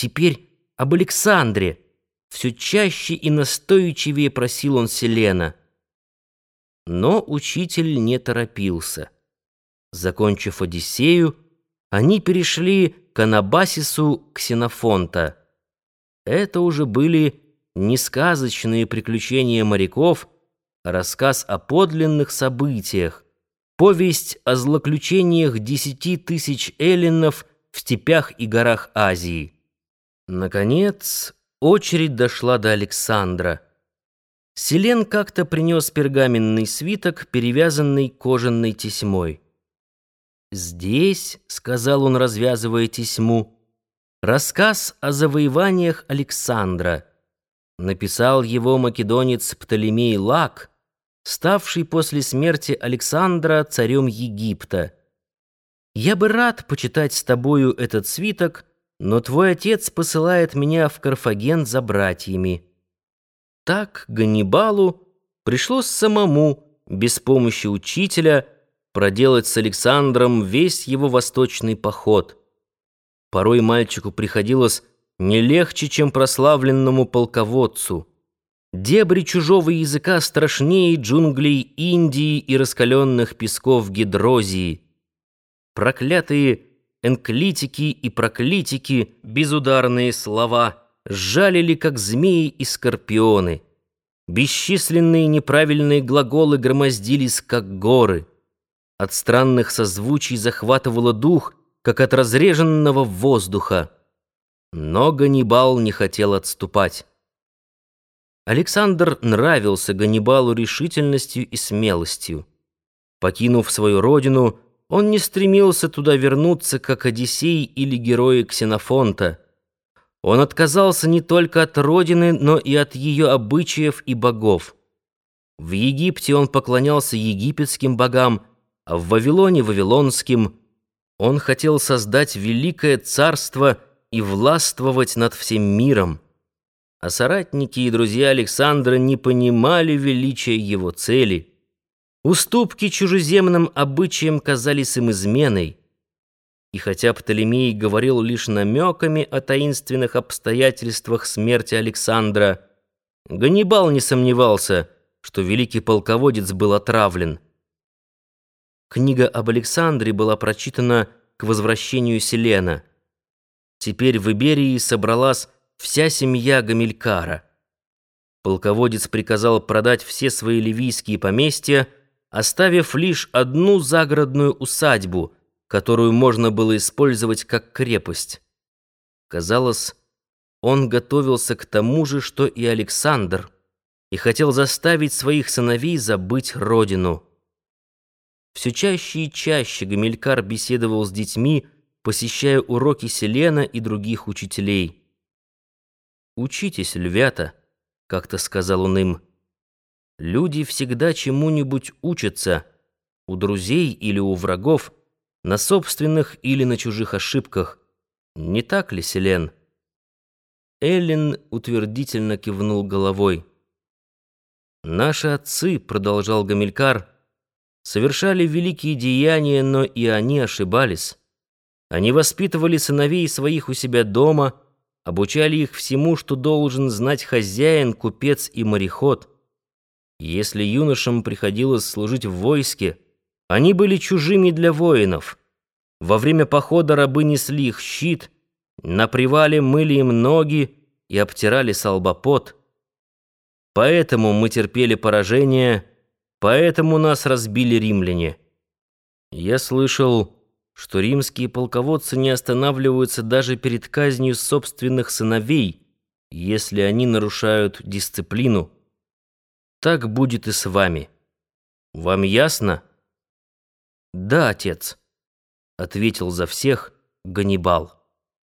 Теперь об Александре. Все чаще и настойчивее просил он Селена. Но учитель не торопился. Закончив Одиссею, они перешли к Анабасису Ксенофонта. Это уже были не сказочные приключения моряков, а рассказ о подлинных событиях, повесть о злоключениях десяти тысяч эллинов в степях и горах Азии. Наконец, очередь дошла до Александра. Селен как-то принес пергаменный свиток, перевязанный кожаной тесьмой. «Здесь», — сказал он, развязывая тесьму, — «рассказ о завоеваниях Александра». Написал его македонец Птолемей Лак, ставший после смерти Александра царем Египта. «Я бы рад почитать с тобою этот свиток», но твой отец посылает меня в Карфаген за братьями. Так Ганнибалу пришлось самому, без помощи учителя, проделать с Александром весь его восточный поход. Порой мальчику приходилось не легче, чем прославленному полководцу. Дебри чужого языка страшнее джунглей Индии и раскаленных песков Гидрозии. Проклятые энклитики и проклитики, безударные слова, жалили, как змеи и скорпионы. Бесчисленные неправильные глаголы громоздились, как горы. От странных созвучий захватывало дух, как от разреженного воздуха. Но Ганнибал не хотел отступать. Александр нравился Ганнибалу решительностью и смелостью. Покинув свою родину, он не стремился туда вернуться, как Одиссей или герои Ксенофонта. Он отказался не только от родины, но и от ее обычаев и богов. В Египте он поклонялся египетским богам, а в Вавилоне — вавилонским. Он хотел создать великое царство и властвовать над всем миром. А соратники и друзья Александра не понимали величия его цели — Уступки чужеземным обычаям казались им изменой. И хотя Птолемей говорил лишь намеками о таинственных обстоятельствах смерти Александра, Ганнибал не сомневался, что великий полководец был отравлен. Книга об Александре была прочитана к возвращению Селена. Теперь в Иберии собралась вся семья Гамилькара. Полководец приказал продать все свои ливийские поместья, оставив лишь одну загородную усадьбу, которую можно было использовать как крепость. Казалось, он готовился к тому же, что и Александр, и хотел заставить своих сыновей забыть родину. Все чаще и чаще Гамилькар беседовал с детьми, посещая уроки Селена и других учителей. «Учитесь, львята», — как-то сказал он им, — Люди всегда чему-нибудь учатся, у друзей или у врагов, на собственных или на чужих ошибках. Не так ли, Селен? Эллен утвердительно кивнул головой. «Наши отцы», — продолжал Гамилькар, — «совершали великие деяния, но и они ошибались. Они воспитывали сыновей своих у себя дома, обучали их всему, что должен знать хозяин, купец и мореход». Если юношам приходилось служить в войске, они были чужими для воинов. Во время похода рабы несли их щит, на привале мыли им ноги и обтирали солбопот. Поэтому мы терпели поражение, поэтому нас разбили римляне. Я слышал, что римские полководцы не останавливаются даже перед казнью собственных сыновей, если они нарушают дисциплину. Так будет и с вами. Вам ясно? Да, отец, ответил за всех Ганнибал.